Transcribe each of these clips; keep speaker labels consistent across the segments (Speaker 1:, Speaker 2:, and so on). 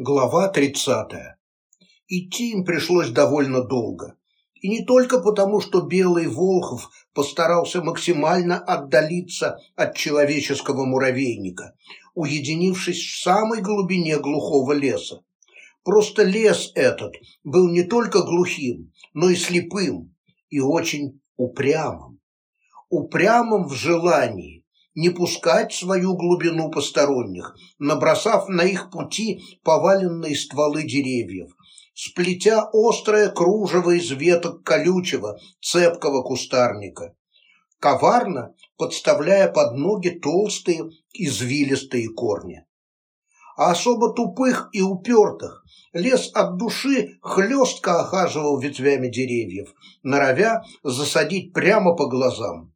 Speaker 1: Глава 30. Идти им пришлось довольно долго. И не только потому, что Белый Волхов постарался максимально отдалиться от человеческого муравейника, уединившись в самой глубине глухого леса. Просто лес этот был не только глухим, но и слепым, и очень упрямым. Упрямым в желании, не пускать свою глубину посторонних, набросав на их пути поваленные стволы деревьев, сплетя острое кружево из веток колючего, цепкого кустарника, коварно подставляя под ноги толстые извилистые корни. А особо тупых и упертых лес от души хлестко охаживал ветвями деревьев, норовя засадить прямо по глазам.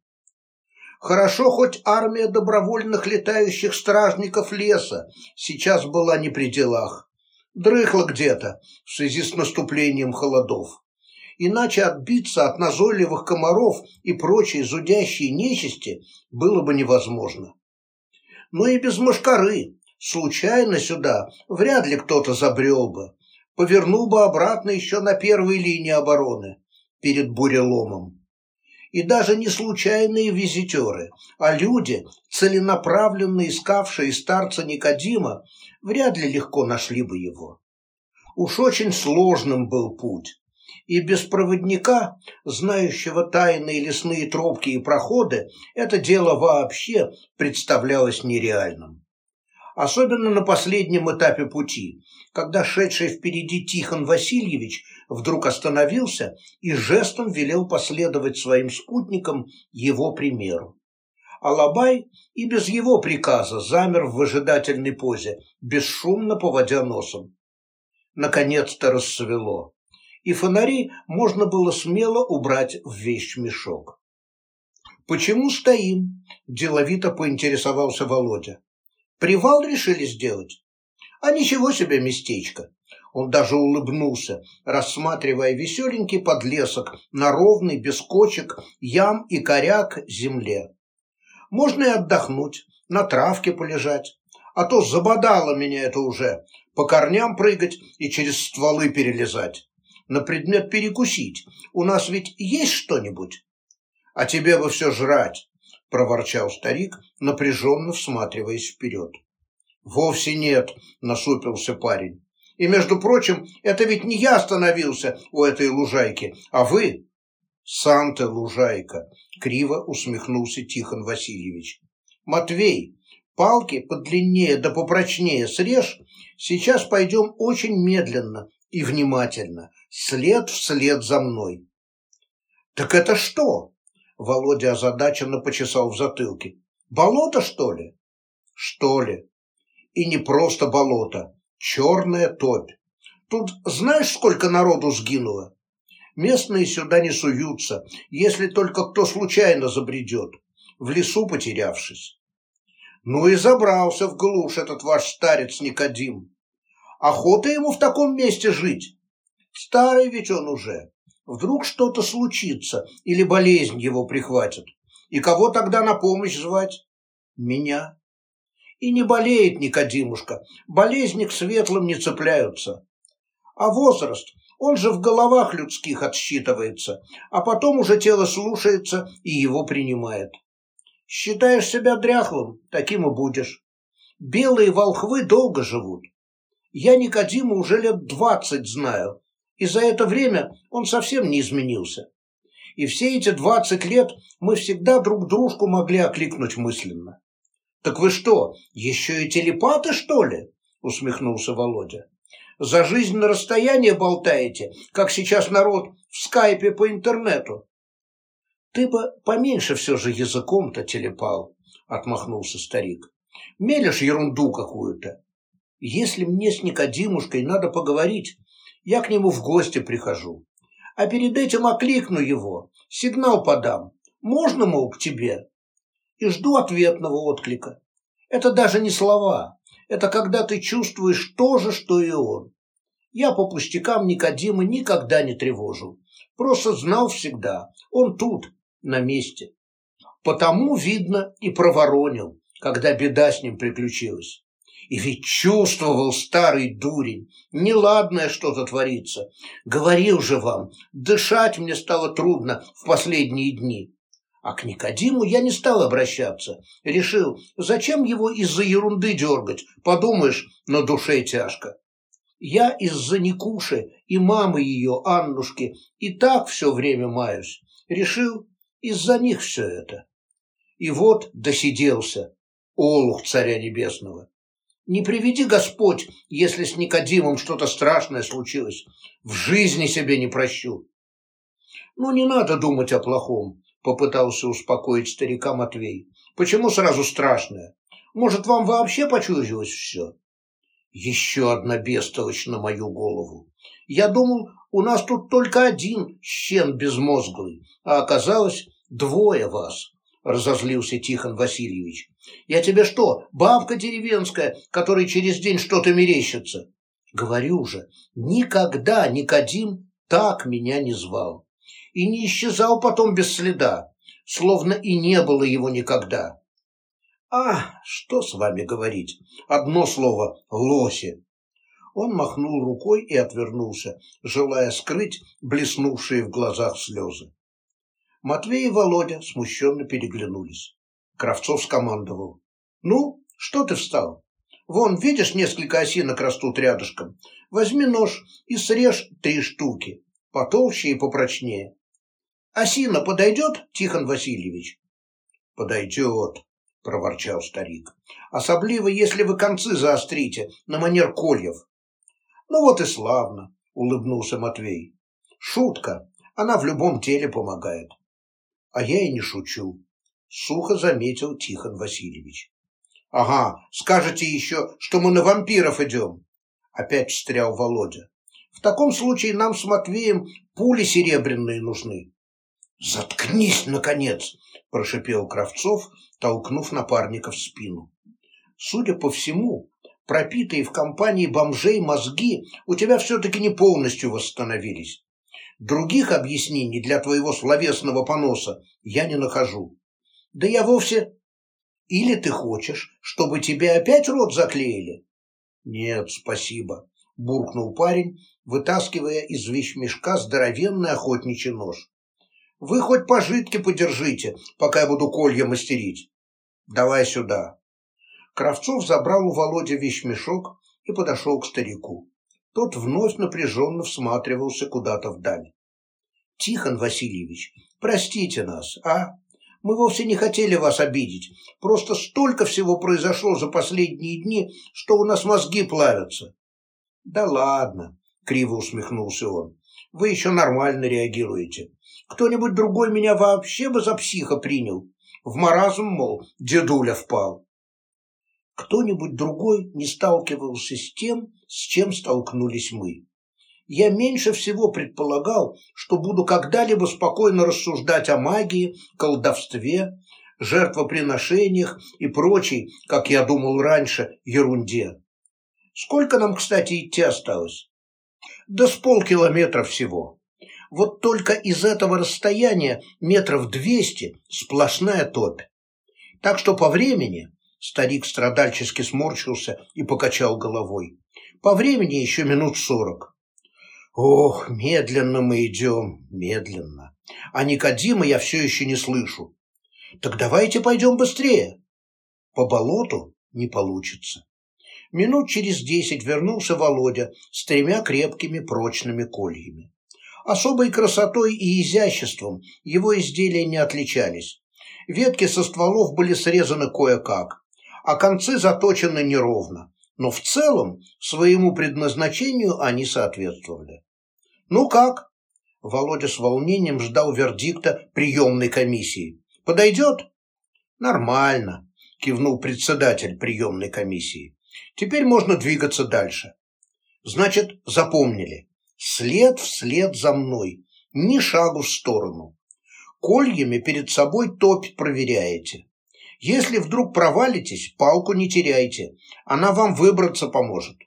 Speaker 1: Хорошо, хоть армия добровольных летающих стражников леса сейчас была не при делах. Дрыхла где-то в связи с наступлением холодов. Иначе отбиться от назойливых комаров и прочей зудящей нечисти было бы невозможно. Но и без мошкары, случайно сюда, вряд ли кто-то забрел бы. Повернул бы обратно еще на первой линии обороны, перед буреломом и даже не случайные визитеры, а люди, целенаправленно искавшие старца Никодима, вряд ли легко нашли бы его. Уж очень сложным был путь, и без проводника, знающего тайные лесные тропки и проходы, это дело вообще представлялось нереальным. Особенно на последнем этапе пути, когда шедший впереди Тихон Васильевич вдруг остановился и жестом велел последовать своим спутникам его примеру. Алабай и без его приказа замер в выжидательной позе, бесшумно поводя носом. Наконец-то рассвело, и фонари можно было смело убрать в вещмешок. «Почему стоим?» – деловито поинтересовался Володя. «Привал решили сделать?» «А ничего себе местечко! Он даже улыбнулся, рассматривая веселенький подлесок на ровной, без кочек, ям и коряк земле. Можно и отдохнуть, на травке полежать. А то забодало меня это уже, по корням прыгать и через стволы перелезать. На предмет перекусить. У нас ведь есть что-нибудь? А тебе бы все жрать, проворчал старик, напряженно всматриваясь вперед. Вовсе нет, насупился парень. И, между прочим, это ведь не я остановился у этой лужайки, а вы. Сам ты лужайка, криво усмехнулся Тихон Васильевич. Матвей, палки подлиннее да попрочнее срежь, сейчас пойдем очень медленно и внимательно, след вслед за мной. Так это что? Володя озадаченно почесал в затылке. Болото, что ли? Что ли? И не просто болото, черная топь. Тут знаешь, сколько народу сгинуло? Местные сюда не суются, если только кто случайно забредет, в лесу потерявшись. Ну и забрался в глушь этот ваш старец Никодим. Охота ему в таком месте жить. Старый ведь он уже. Вдруг что-то случится или болезнь его прихватит. И кого тогда на помощь звать? Меня. И не болеет Никодимушка, болезни к светлым не цепляются. А возраст, он же в головах людских отсчитывается, а потом уже тело слушается и его принимает. Считаешь себя дряхлым, таким и будешь. Белые волхвы долго живут. Я Никодима уже лет двадцать знаю, и за это время он совсем не изменился. И все эти двадцать лет мы всегда друг дружку могли окликнуть мысленно. «Так вы что, еще и телепаты, что ли?» – усмехнулся Володя. «За жизнь на расстоянии болтаете, как сейчас народ в скайпе по интернету». «Ты бы поменьше все же языком-то телепал», – отмахнулся старик. «Мелешь ерунду какую-то. Если мне с Никодимушкой надо поговорить, я к нему в гости прихожу. А перед этим окликну его, сигнал подам. Можно, мол, к тебе?» и жду ответного отклика. Это даже не слова, это когда ты чувствуешь то же, что и он. Я по пустякам Никодима никогда не тревожил, просто знал всегда, он тут, на месте. Потому, видно, и проворонил, когда беда с ним приключилась. И ведь чувствовал старый дурень, неладное что-то творится. Говорил же вам, дышать мне стало трудно в последние дни. А к Никодиму я не стал обращаться. Решил, зачем его из-за ерунды дергать, подумаешь, на душе тяжко. Я из-за Никуши и мамы ее, Аннушки, и так все время маюсь. Решил, из-за них все это. И вот досиделся, олух царя небесного. Не приведи Господь, если с Никодимом что-то страшное случилось. В жизни себе не прощу. Ну, не надо думать о плохом, попытался успокоить старика Матвей. Почему сразу страшное? Может, вам вообще почудилось все? Еще одна бестолочь на мою голову. Я думал, у нас тут только один щен безмозглый, а оказалось двое вас, разозлился Тихон Васильевич. Я тебе что, бабка деревенская, которой через день что-то мерещится? Говорю же, никогда Никодим так меня не звал. И не исчезал потом без следа, словно и не было его никогда. А, что с вами говорить? Одно слово — лоси. Он махнул рукой и отвернулся, желая скрыть блеснувшие в глазах слезы. Матвей и Володя смущенно переглянулись. Кравцов скомандовал. «Ну, что ты встал? Вон, видишь, несколько осинок растут рядышком. Возьми нож и срежь три штуки, потолще и попрочнее. Осина подойдет, Тихон Васильевич?» «Подойдет», — проворчал старик. «Особливо, если вы концы заострите на манер кольев». «Ну вот и славно», — улыбнулся Матвей. «Шутка, она в любом деле помогает». «А я и не шучу сухо заметил Тихон Васильевич. Ага, скажете еще, что мы на вампиров идем. Опять встрял Володя. В таком случае нам с Матвеем пули серебряные нужны. Заткнись, наконец, прошипел Кравцов, толкнув напарника в спину. Судя по всему, пропитые в компании бомжей мозги у тебя все-таки не полностью восстановились. Других объяснений для твоего словесного поноса я не нахожу. Да я вовсе... Или ты хочешь, чтобы тебе опять рот заклеили? Нет, спасибо, буркнул парень, вытаскивая из вещмешка здоровенный охотничий нож. Вы хоть пожитки подержите, пока я буду колья мастерить. Давай сюда. Кравцов забрал у Володи вещмешок и подошел к старику. Тот вновь напряженно всматривался куда-то вдаль. Тихон Васильевич, простите нас, а? Мы вовсе не хотели вас обидеть. Просто столько всего произошло за последние дни, что у нас мозги плавятся. Да ладно, криво усмехнулся он. Вы еще нормально реагируете. Кто-нибудь другой меня вообще бы за психа принял. В маразм, мол, дедуля впал. Кто-нибудь другой не сталкивался с тем, с чем столкнулись мы я меньше всего предполагал, что буду когда-либо спокойно рассуждать о магии, колдовстве, жертвоприношениях и прочей, как я думал раньше, ерунде. Сколько нам, кстати, идти осталось? Да с полкилометра всего. Вот только из этого расстояния метров двести сплошная топь. Так что по времени, старик страдальчески сморщился и покачал головой, по времени еще минут сорок. Ох, медленно мы идем, медленно. А Никодима я все еще не слышу. Так давайте пойдем быстрее. По болоту не получится. Минут через десять вернулся Володя с тремя крепкими прочными кольями. Особой красотой и изяществом его изделия не отличались. Ветки со стволов были срезаны кое-как, а концы заточены неровно, но в целом своему предназначению они соответствовали. «Ну как?» Володя с волнением ждал вердикта приемной комиссии. «Подойдет?» «Нормально», – кивнул председатель приемной комиссии. «Теперь можно двигаться дальше». «Значит, запомнили. След вслед за мной. Ни шагу в сторону. Кольями перед собой топь проверяете. Если вдруг провалитесь, палку не теряйте. Она вам выбраться поможет».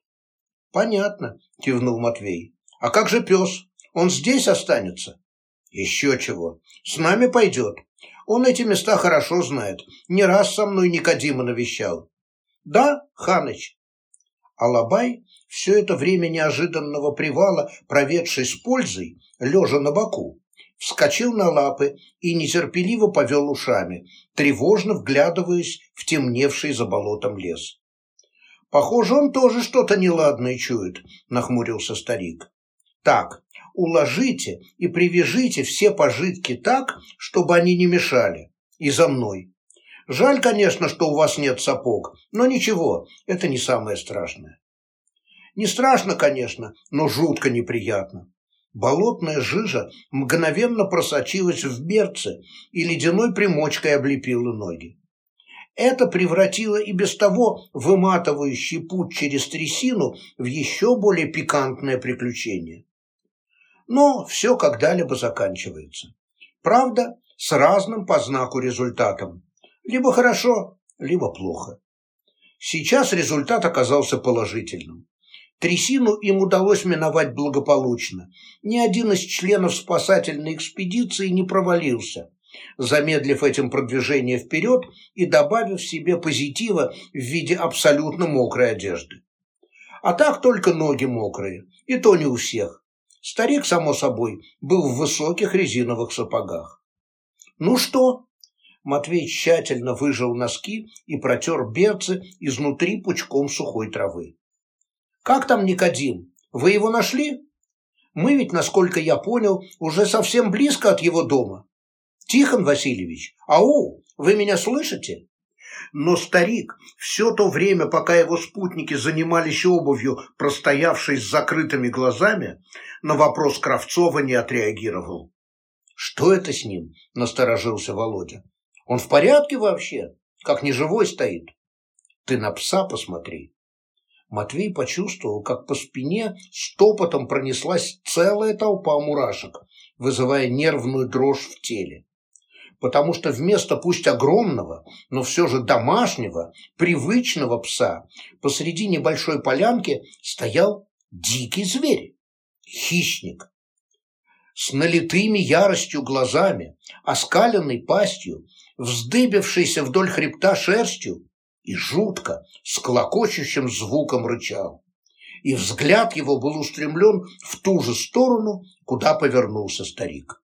Speaker 1: «Понятно», – кивнул Матвей. А как же пес? Он здесь останется? Еще чего. С нами пойдет. Он эти места хорошо знает. Не раз со мной Никодима навещал. Да, Ханыч? Алабай, все это время неожиданного привала, проведший с пользой, лежа на боку, вскочил на лапы и нетерпеливо повел ушами, тревожно вглядываясь в темневший за болотом лес. «Похоже, он тоже что-то неладное чует», — нахмурился старик. «Так, уложите и привяжите все пожитки так, чтобы они не мешали. И за мной. Жаль, конечно, что у вас нет сапог, но ничего, это не самое страшное». Не страшно, конечно, но жутко неприятно. Болотная жижа мгновенно просочилась в берцы и ледяной примочкой облепила ноги. Это превратило и без того выматывающий путь через трясину в еще более пикантное приключение. Но все когда-либо заканчивается. Правда, с разным по знаку результатом. Либо хорошо, либо плохо. Сейчас результат оказался положительным. Трясину им удалось миновать благополучно. Ни один из членов спасательной экспедиции не провалился, замедлив этим продвижение вперед и добавив себе позитива в виде абсолютно мокрой одежды. А так только ноги мокрые, и то не у всех. Старик, само собой, был в высоких резиновых сапогах. «Ну что?» Матвей тщательно выжал носки и протер берцы изнутри пучком сухой травы. Как там Никодим? Вы его нашли? Мы ведь, насколько я понял, уже совсем близко от его дома. Тихон Васильевич, ау, вы меня слышите? Но старик все то время, пока его спутники занимались обувью, простоявший с закрытыми глазами, на вопрос Кравцова не отреагировал. «Что это с ним?» – насторожился Володя. «Он в порядке вообще? Как неживой стоит?» «Ты на пса посмотри. Матвей почувствовал, как по спине стопотом пронеслась целая толпа мурашек, вызывая нервную дрожь в теле. Потому что вместо пусть огромного, но все же домашнего, привычного пса посреди небольшой полянки стоял дикий зверь, хищник. С налитыми яростью глазами, оскаленной пастью, вздыбившейся вдоль хребта шерстью, и жутко, с клокочущим звуком рычал. И взгляд его был устремлен в ту же сторону, куда повернулся старик.